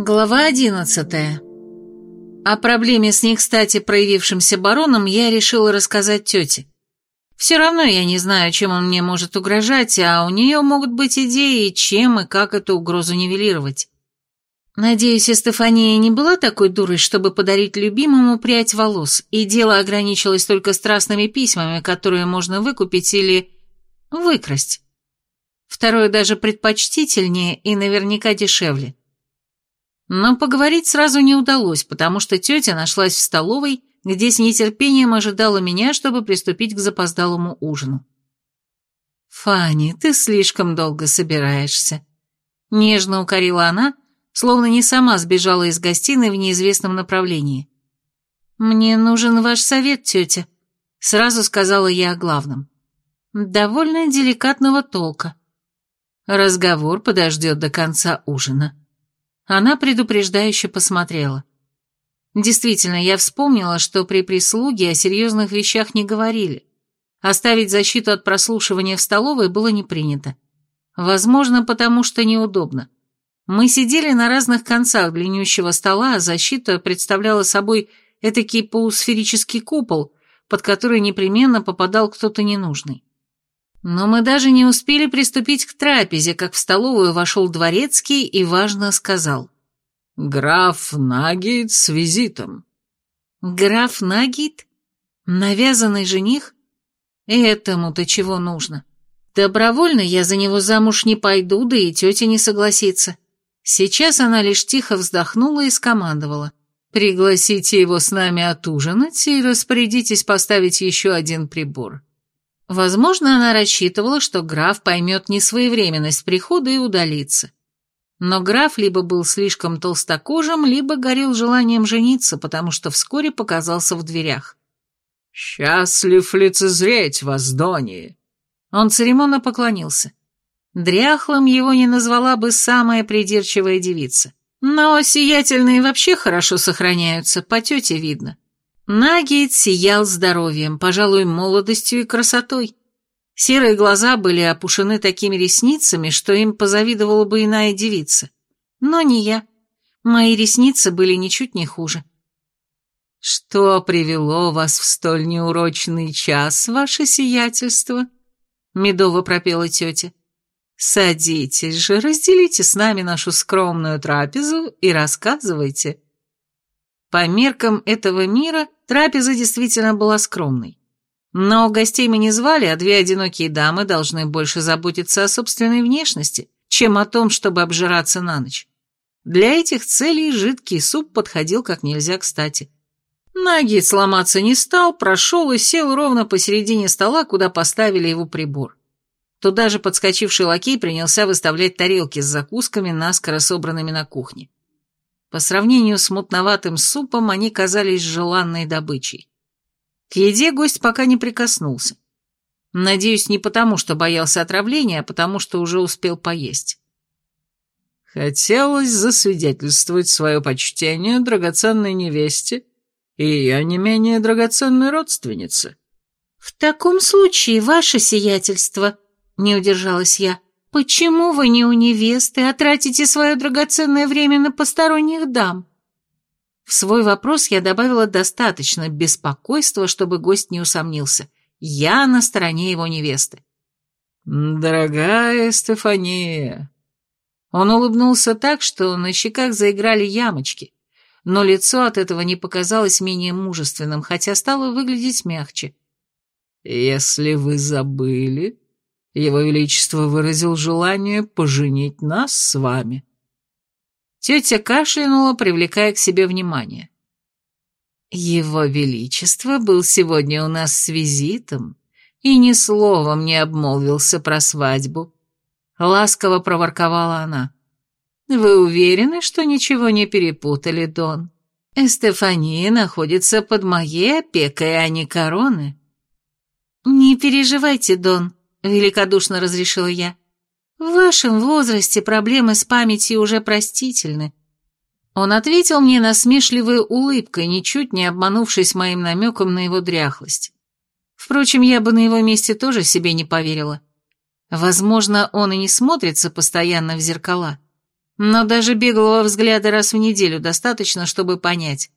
Глава одиннадцатая. О проблеме с не кстати проявившимся бароном я решила рассказать тете. Все равно я не знаю, чем он мне может угрожать, а у нее могут быть идеи, чем и как эту угрозу нивелировать. Надеюсь, Стефания не была такой дурой, чтобы подарить любимому прядь волос, и дело ограничилось только страстными письмами, которые можно выкупить или выкрасть. Второе даже предпочтительнее и наверняка дешевле. Но поговорить сразу не удалось, потому что тетя нашлась в столовой, где с нетерпением ожидала меня, чтобы приступить к запоздалому ужину. «Фанни, ты слишком долго собираешься», — нежно укорила она, словно не сама сбежала из гостиной в неизвестном направлении. «Мне нужен ваш совет, тетя», — сразу сказала я о главном. «Довольно деликатного толка. Разговор подождет до конца ужина». Она предупреждающе посмотрела. Действительно, я вспомнила, что при прислуге о серьезных вещах не говорили. Оставить защиту от прослушивания в столовой было не принято. Возможно, потому что неудобно. Мы сидели на разных концах длиннющего стола, а защита представляла собой этакий полусферический купол, под который непременно попадал кто-то ненужный. Но мы даже не успели приступить к трапезе, как в столовую вошел дворецкий и важно сказал. «Граф Нагит с визитом». «Граф Нагит? Навязанный жених? Этому-то чего нужно? Добровольно я за него замуж не пойду, да и тетя не согласится». Сейчас она лишь тихо вздохнула и скомандовала. «Пригласите его с нами отужинать и распорядитесь поставить еще один прибор». Возможно, она рассчитывала, что граф поймет несвоевременность прихода и удалится. Но граф либо был слишком толстокожим, либо горел желанием жениться, потому что вскоре показался в дверях. «Счастлив лицезреть вас, Дони!» Он церемонно поклонился. Дряхлым его не назвала бы самая придирчивая девица. Но сиятельные вообще хорошо сохраняются, по тете видно. Нагейт сиял здоровьем, пожалуй, молодостью и красотой. Серые глаза были опушены такими ресницами, что им позавидовала бы иная девица. Но не я. Мои ресницы были ничуть не хуже. «Что привело вас в столь неурочный час, ваше сиятельство?» — медово пропела тетя. «Садитесь же, разделите с нами нашу скромную трапезу и рассказывайте». По меркам этого мира трапеза действительно была скромной. Но гостей мы не звали, а две одинокие дамы должны больше заботиться о собственной внешности, чем о том, чтобы обжираться на ночь. Для этих целей жидкий суп подходил как нельзя кстати. Наги сломаться не стал, прошел и сел ровно посередине стола, куда поставили его прибор. Туда же подскочивший лакей принялся выставлять тарелки с закусками, наскоро собранными на кухне. По сравнению с мутноватым супом они казались желанной добычей. К еде гость пока не прикоснулся. Надеюсь, не потому, что боялся отравления, а потому, что уже успел поесть. Хотелось засвидетельствовать свое почтение драгоценной невесте и ее не менее драгоценной родственнице. «В таком случае, ваше сиятельство», — не удержалась я, — «Почему вы не у невесты, а тратите свое драгоценное время на посторонних дам?» В свой вопрос я добавила достаточно беспокойства, чтобы гость не усомнился. Я на стороне его невесты. «Дорогая Стефания!» Он улыбнулся так, что на щеках заиграли ямочки, но лицо от этого не показалось менее мужественным, хотя стало выглядеть мягче. «Если вы забыли, его Величество выразил желание поженить нас с вами». Тетя кашлянула, привлекая к себе внимание. «Его Величество был сегодня у нас с визитом и ни словом не обмолвился про свадьбу», — ласково проворковала она. «Вы уверены, что ничего не перепутали, Дон? Эстефания находится под моей опекой, а не короны». «Не переживайте, Дон», — великодушно разрешила я. «В вашем возрасте проблемы с памятью уже простительны». Он ответил мне насмешливой улыбкой, ничуть не обманувшись моим намеком на его дряхлость. Впрочем, я бы на его месте тоже себе не поверила. Возможно, он и не смотрится постоянно в зеркала. Но даже беглого взгляда раз в неделю достаточно, чтобы понять.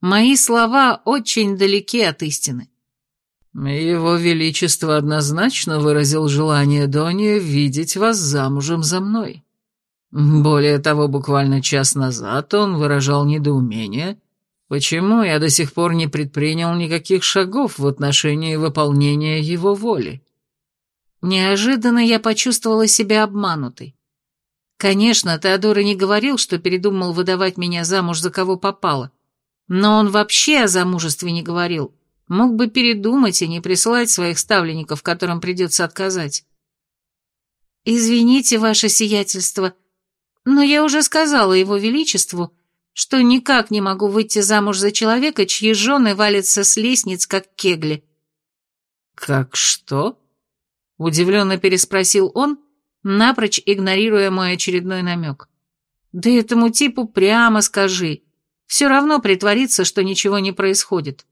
Мои слова очень далеки от истины. «Его Величество однозначно выразил желание Дони видеть вас замужем за мной. Более того, буквально час назад он выражал недоумение, почему я до сих пор не предпринял никаких шагов в отношении выполнения его воли». Неожиданно я почувствовала себя обманутой. Конечно, Теодор не говорил, что передумал выдавать меня замуж за кого попало, но он вообще о замужестве не говорил, мог бы передумать и не присылать своих ставленников, которым придется отказать. «Извините, ваше сиятельство, но я уже сказала его величеству, что никак не могу выйти замуж за человека, чьи жены валятся с лестниц, как кегли». «Как что?» — удивленно переспросил он, напрочь игнорируя мой очередной намек. «Да этому типу прямо скажи. Все равно притворится, что ничего не происходит».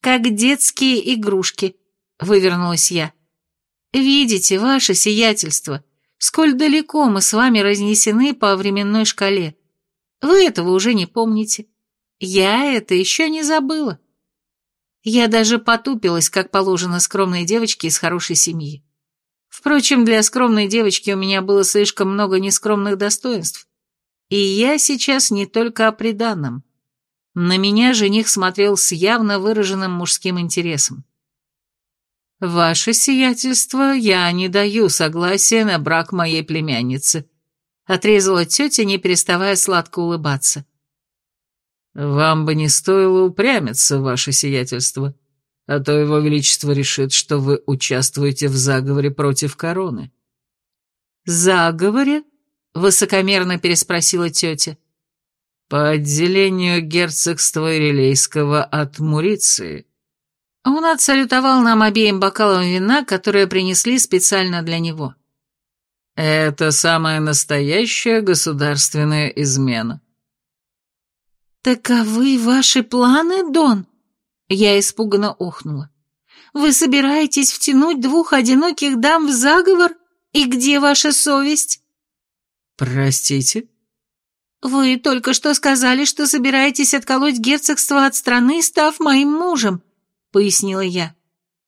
«Как детские игрушки», — вывернулась я. «Видите, ваше сиятельство, сколь далеко мы с вами разнесены по временной шкале. Вы этого уже не помните. Я это еще не забыла». Я даже потупилась, как положено скромной девочке из хорошей семьи. Впрочем, для скромной девочки у меня было слишком много нескромных достоинств. И я сейчас не только о приданном. На меня жених смотрел с явно выраженным мужским интересом. «Ваше сиятельство, я не даю согласия на брак моей племянницы», отрезала тетя, не переставая сладко улыбаться. «Вам бы не стоило упрямиться, ваше сиятельство», а то его величество решит, что вы участвуете в заговоре против короны». «Заговоре?» — высокомерно переспросила тетя. «По отделению герцогства Ирилейского от Муриции». Он отсалютовал нам обеим бокалом вина, которые принесли специально для него. «Это самая настоящая государственная измена». «Таковы ваши планы, Дон?» Я испуганно охнула. «Вы собираетесь втянуть двух одиноких дам в заговор? И где ваша совесть?» «Простите?» «Вы только что сказали, что собираетесь отколоть герцогство от страны, став моим мужем», — пояснила я.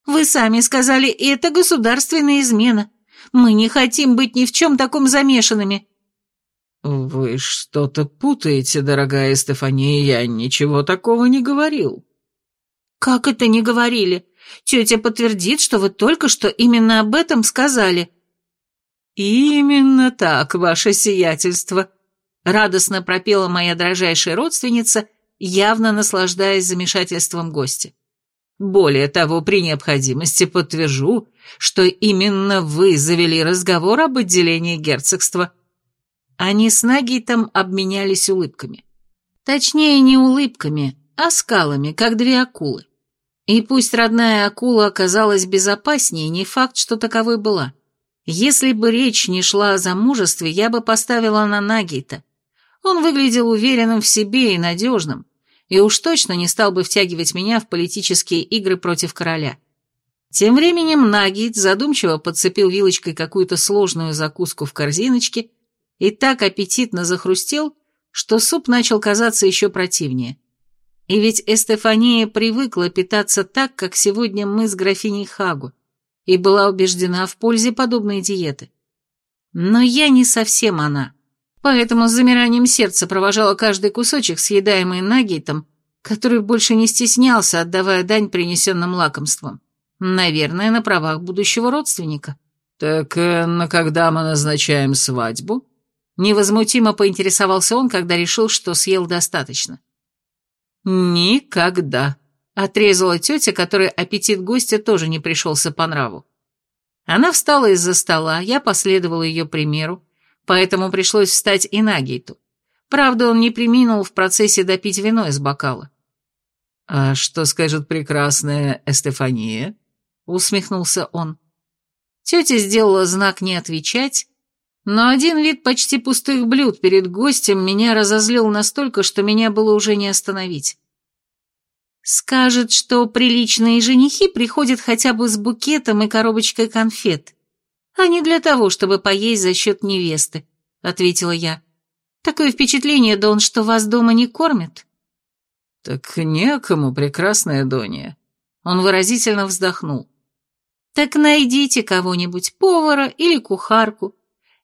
«Вы сами сказали, это государственная измена. Мы не хотим быть ни в чем таком замешанными». «Вы что-то путаете, дорогая Стефания, я ничего такого не говорил». «Как это не говорили? Тетя подтвердит, что вы только что именно об этом сказали». «Именно так, ваше сиятельство», — радостно пропела моя дрожайшая родственница, явно наслаждаясь замешательством гостя. «Более того, при необходимости подтвержу, что именно вы завели разговор об отделении герцогства». Они с Нагейтом обменялись улыбками. Точнее, не улыбками, а скалами, как две акулы. И пусть родная акула оказалась безопаснее, не факт, что таковой была. Если бы речь не шла о замужестве, я бы поставила на Нагита. Он выглядел уверенным в себе и надежным, и уж точно не стал бы втягивать меня в политические игры против короля. Тем временем Нагит задумчиво подцепил вилочкой какую-то сложную закуску в корзиночке и так аппетитно захрустел, что суп начал казаться еще противнее. И ведь Эстефания привыкла питаться так, как сегодня мы с графиней Хагу, и была убеждена в пользе подобной диеты. Но я не совсем она, поэтому с замиранием сердца провожала каждый кусочек, съедаемый нагейтом, который больше не стеснялся, отдавая дань принесенным лакомствам. Наверное, на правах будущего родственника. «Так э, на когда мы назначаем свадьбу?» Невозмутимо поинтересовался он, когда решил, что съел достаточно. «Никогда», — отрезала тетя, которой аппетит гостя тоже не пришелся по нраву. Она встала из-за стола, я последовала ее примеру, поэтому пришлось встать и на гейту. Правда, он не приминул в процессе допить вино из бокала. «А что скажет прекрасная Эстефания?» — усмехнулся он. Тетя сделала знак не отвечать, но один вид почти пустых блюд перед гостем меня разозлил настолько, что меня было уже не остановить. Скажет, что приличные женихи приходят хотя бы с букетом и коробочкой конфет, а не для того, чтобы поесть за счет невесты. — ответила я. «Такое впечатление, Дон, что вас дома не кормят». «Так некому, прекрасная Донья». Он выразительно вздохнул. «Так найдите кого-нибудь, повара или кухарку.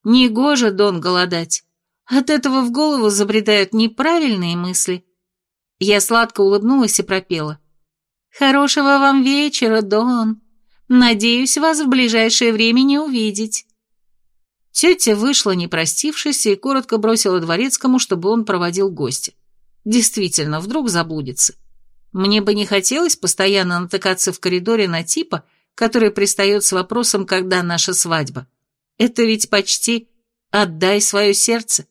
Негоже, Дон, голодать. От этого в голову забредают неправильные мысли». Я сладко улыбнулась и пропела. «Хорошего вам вечера, Дон. Надеюсь вас в ближайшее время не увидеть». Тетя вышла, не простившись, и коротко бросила дворецкому, чтобы он проводил гостя. Действительно, вдруг заблудится. Мне бы не хотелось постоянно натыкаться в коридоре на типа, который пристает с вопросом, когда наша свадьба. Это ведь почти «отдай свое сердце».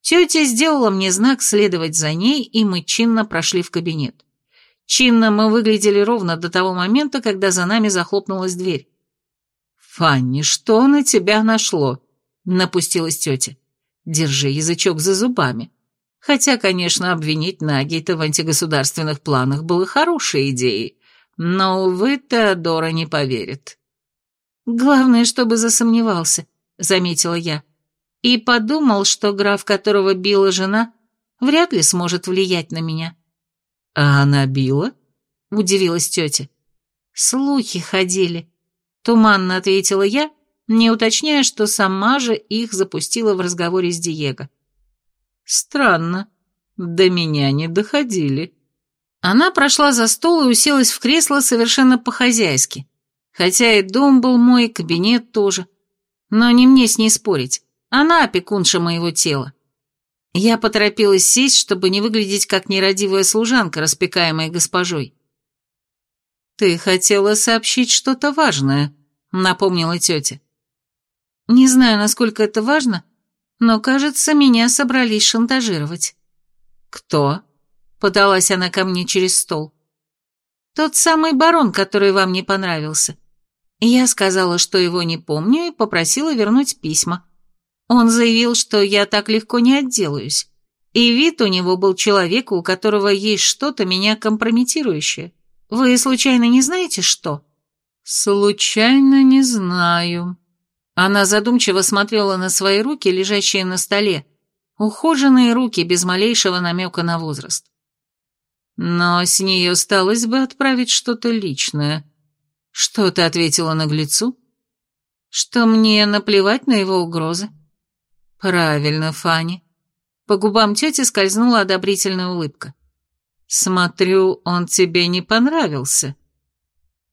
Тетя сделала мне знак следовать за ней, и мы чинно прошли в кабинет. Чинно мы выглядели ровно до того момента, когда за нами захлопнулась дверь. «Фанни, что на тебя нашло?» — напустилась тетя. «Держи язычок за зубами. Хотя, конечно, обвинить Нагита в антигосударственных планах было хорошей идеей, но, увы, Теодора не поверит». «Главное, чтобы засомневался», — заметила я. И подумал, что граф, которого била жена, вряд ли сможет влиять на меня. «А она била?» — удивилась тетя. «Слухи ходили», — туманно ответила я, не уточняя, что сама же их запустила в разговоре с Диего. «Странно. До меня не доходили». Она прошла за стол и уселась в кресло совершенно по-хозяйски. Хотя и дом был мой, кабинет тоже. Но не мне с ней спорить. Она опекунша моего тела. Я поторопилась сесть, чтобы не выглядеть как нерадивая служанка, распекаемая госпожой. «Ты хотела сообщить что-то важное», — напомнила тетя. «Не знаю, насколько это важно, но, кажется, меня собрались шантажировать». «Кто?» — подалась она ко мне через стол. «Тот самый барон, который вам не понравился. Я сказала, что его не помню, и попросила вернуть письма. Он заявил, что я так легко не отделаюсь. И вид у него был человека, у которого есть что-то меня компрометирующее. Вы случайно не знаете, что? Случайно не знаю. Она задумчиво смотрела на свои руки, лежащие на столе. Ухоженные руки, без малейшего намека на возраст. Но с нее осталось бы отправить что-то личное. Что ты ответила наглецу? Что мне наплевать на его угрозы. «Правильно, Фанни». По губам тети скользнула одобрительная улыбка. «Смотрю, он тебе не понравился».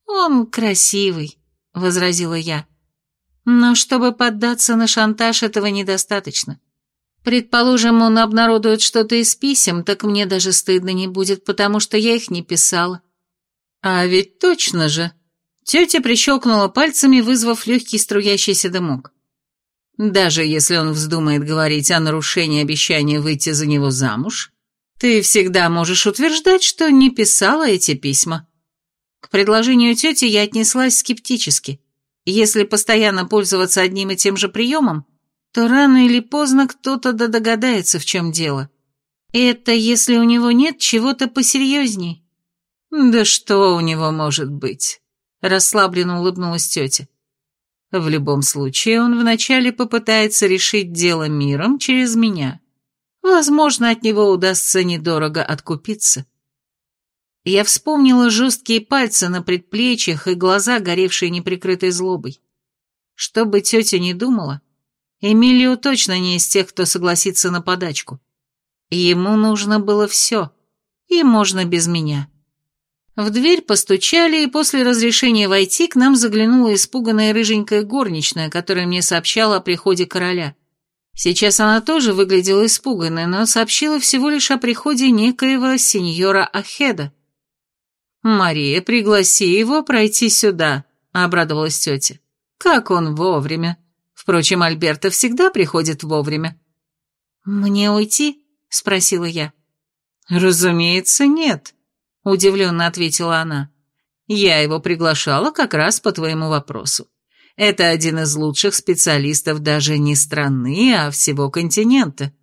«Он красивый», — возразила я. «Но чтобы поддаться на шантаж, этого недостаточно. Предположим, он обнародует что-то из писем, так мне даже стыдно не будет, потому что я их не писала». «А ведь точно же!» Тетя прищелкнула пальцами, вызвав легкий струящийся дымок. Даже если он вздумает говорить о нарушении обещания выйти за него замуж, ты всегда можешь утверждать, что не писала эти письма. К предложению тети я отнеслась скептически. Если постоянно пользоваться одним и тем же приемом, то рано или поздно кто-то да догадается, в чем дело. Это если у него нет чего-то посерьезней. Да что у него может быть? Расслабленно улыбнулась тетя. В любом случае, он вначале попытается решить дело миром через меня. Возможно, от него удастся недорого откупиться. Я вспомнила жесткие пальцы на предплечьях и глаза, горевшие неприкрытой злобой. Что бы тетя ни думала, Эмилио точно не из тех, кто согласится на подачку. Ему нужно было все, и можно без меня. В дверь постучали, и после разрешения войти к нам заглянула испуганная рыженькая горничная, которая мне сообщала о приходе короля. Сейчас она тоже выглядела испуганной, но сообщила всего лишь о приходе некоего сеньора Ахеда. «Мария, пригласи его пройти сюда», — обрадовалась тетя. «Как он вовремя. Впрочем, Альберта всегда приходит вовремя». «Мне уйти?» — спросила я. «Разумеется, нет», — удивленно ответила она. «Я его приглашала как раз по твоему вопросу. Это один из лучших специалистов даже не страны, а всего континента».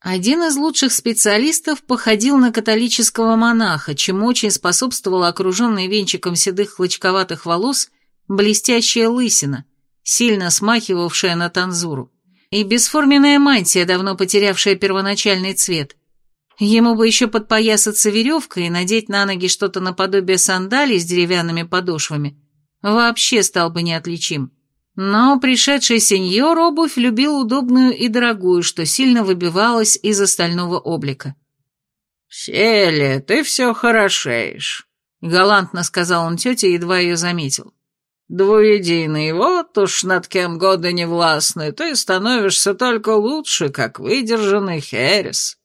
Один из лучших специалистов походил на католического монаха, чему очень способствовала окруженная венчиком седых хлочковатых волос блестящая лысина, сильно смахивавшая на танзуру. и бесформенная мантия, давно потерявшая первоначальный цвет. Ему бы еще подпоясаться веревкой и надеть на ноги что-то наподобие сандалий с деревянными подошвами. Вообще стал бы неотличим. Но пришедший сеньор обувь любил удобную и дорогую, что сильно выбивалась из остального облика. «Селия, ты все хорошеешь», — галантно сказал он тете, едва ее заметил. «Двуединый, вот уж над кем годы не властны, ты становишься только лучше, как выдержанный Херес».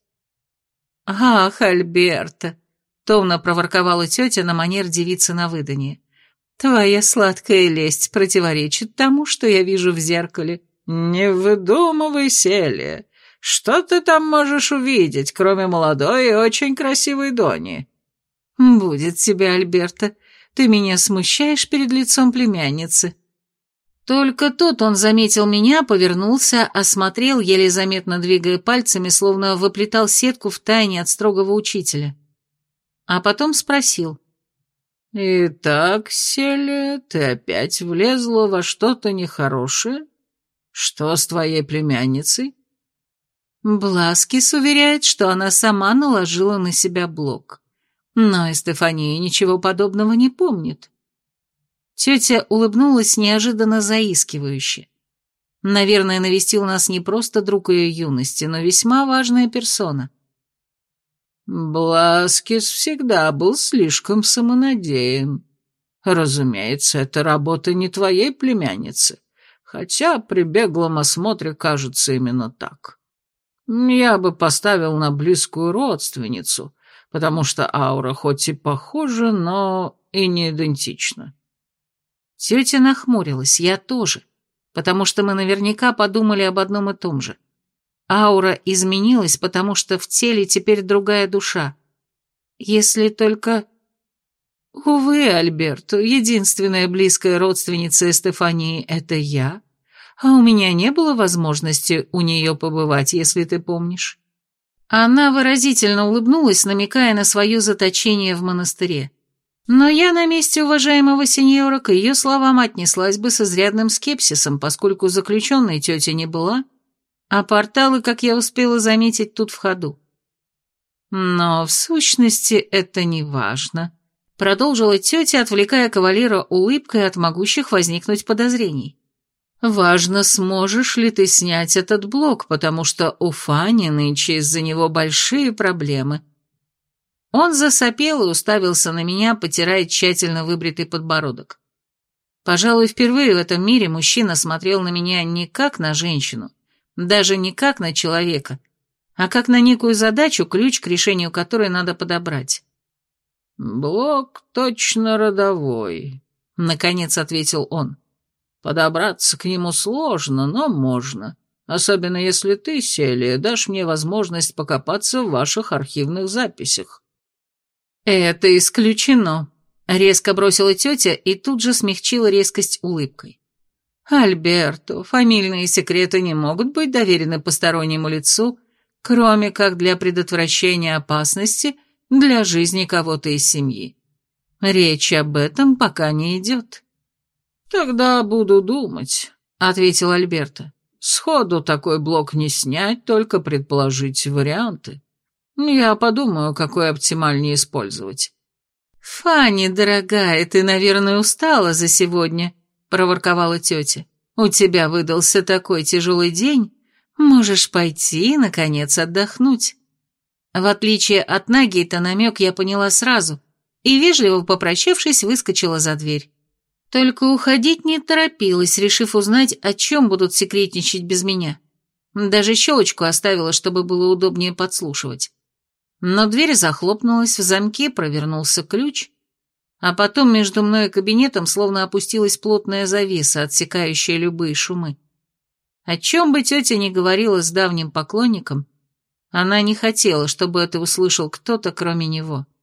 «Ах, Альберта!» — томно проворковала тетя на манер девицы на выданье. «Твоя сладкая лесть противоречит тому, что я вижу в зеркале». «Не выдумывай, Селия. Что ты там можешь увидеть, кроме молодой и очень красивой Дони?» «Будет тебе, Альберта. Ты меня смущаешь перед лицом племянницы». Только тут он заметил меня, повернулся, осмотрел, еле заметно двигая пальцами, словно выплетал сетку в тайне от строгого учителя. А потом спросил. «Итак, Селия, ты опять влезла во что-то нехорошее? Что с твоей племянницей?» Бласкис уверяет, что она сама наложила на себя блок. Но и Стефания ничего подобного не помнит. Тетя улыбнулась неожиданно заискивающе. Наверное, навестил нас не просто друг ее юности, но весьма важная персона. Бласкис всегда был слишком самонадеян. Разумеется, это работа не твоей племянницы, хотя при беглом осмотре кажется именно так. Я бы поставил на близкую родственницу, потому что аура хоть и похожа, но и не идентична. Тетя нахмурилась, я тоже, потому что мы наверняка подумали об одном и том же. Аура изменилась, потому что в теле теперь другая душа. Если только... Увы, Альберту, единственная близкая родственница Стефании — это я, а у меня не было возможности у нее побывать, если ты помнишь. Она выразительно улыбнулась, намекая на свое заточение в монастыре. Но я на месте уважаемого сеньора к ее словам отнеслась бы с изрядным скепсисом, поскольку заключенной тетя не была, а порталы, как я успела заметить, тут в ходу. Но в сущности это не важно, продолжила тетя, отвлекая кавалера улыбкой от могущих возникнуть подозрений. Важно, сможешь ли ты снять этот блок, потому что у Фани нынче из-за него большие проблемы. Он засопел и уставился на меня, потирая тщательно выбритый подбородок. Пожалуй, впервые в этом мире мужчина смотрел на меня не как на женщину, даже не как на человека, а как на некую задачу, ключ к решению которой надо подобрать. «Блок точно родовой», — наконец ответил он. «Подобраться к нему сложно, но можно, особенно если ты, Селия, дашь мне возможность покопаться в ваших архивных записях». «Это исключено», — резко бросила тетя и тут же смягчила резкость улыбкой. «Альберто, фамильные секреты не могут быть доверены постороннему лицу, кроме как для предотвращения опасности для жизни кого-то из семьи. Речь об этом пока не идет». «Тогда буду думать», — ответил Альберто. «Сходу такой блок не снять, только предположить варианты». Я подумаю, какой оптимальнее использовать. «Фанни, дорогая, ты, наверное, устала за сегодня», — проворковала тетя. «У тебя выдался такой тяжелый день. Можешь пойти, наконец, отдохнуть». В отличие от Нагита, намек я поняла сразу и, вежливо попрощавшись, выскочила за дверь. Только уходить не торопилась, решив узнать, о чем будут секретничать без меня. Даже щелочку оставила, чтобы было удобнее подслушивать. Но дверь захлопнулась, в замке провернулся ключ, а потом между мной и кабинетом словно опустилась плотная завеса, отсекающая любые шумы. О чем бы тетя ни говорила с давним поклонником, она не хотела, чтобы это услышал кто-то, кроме него. —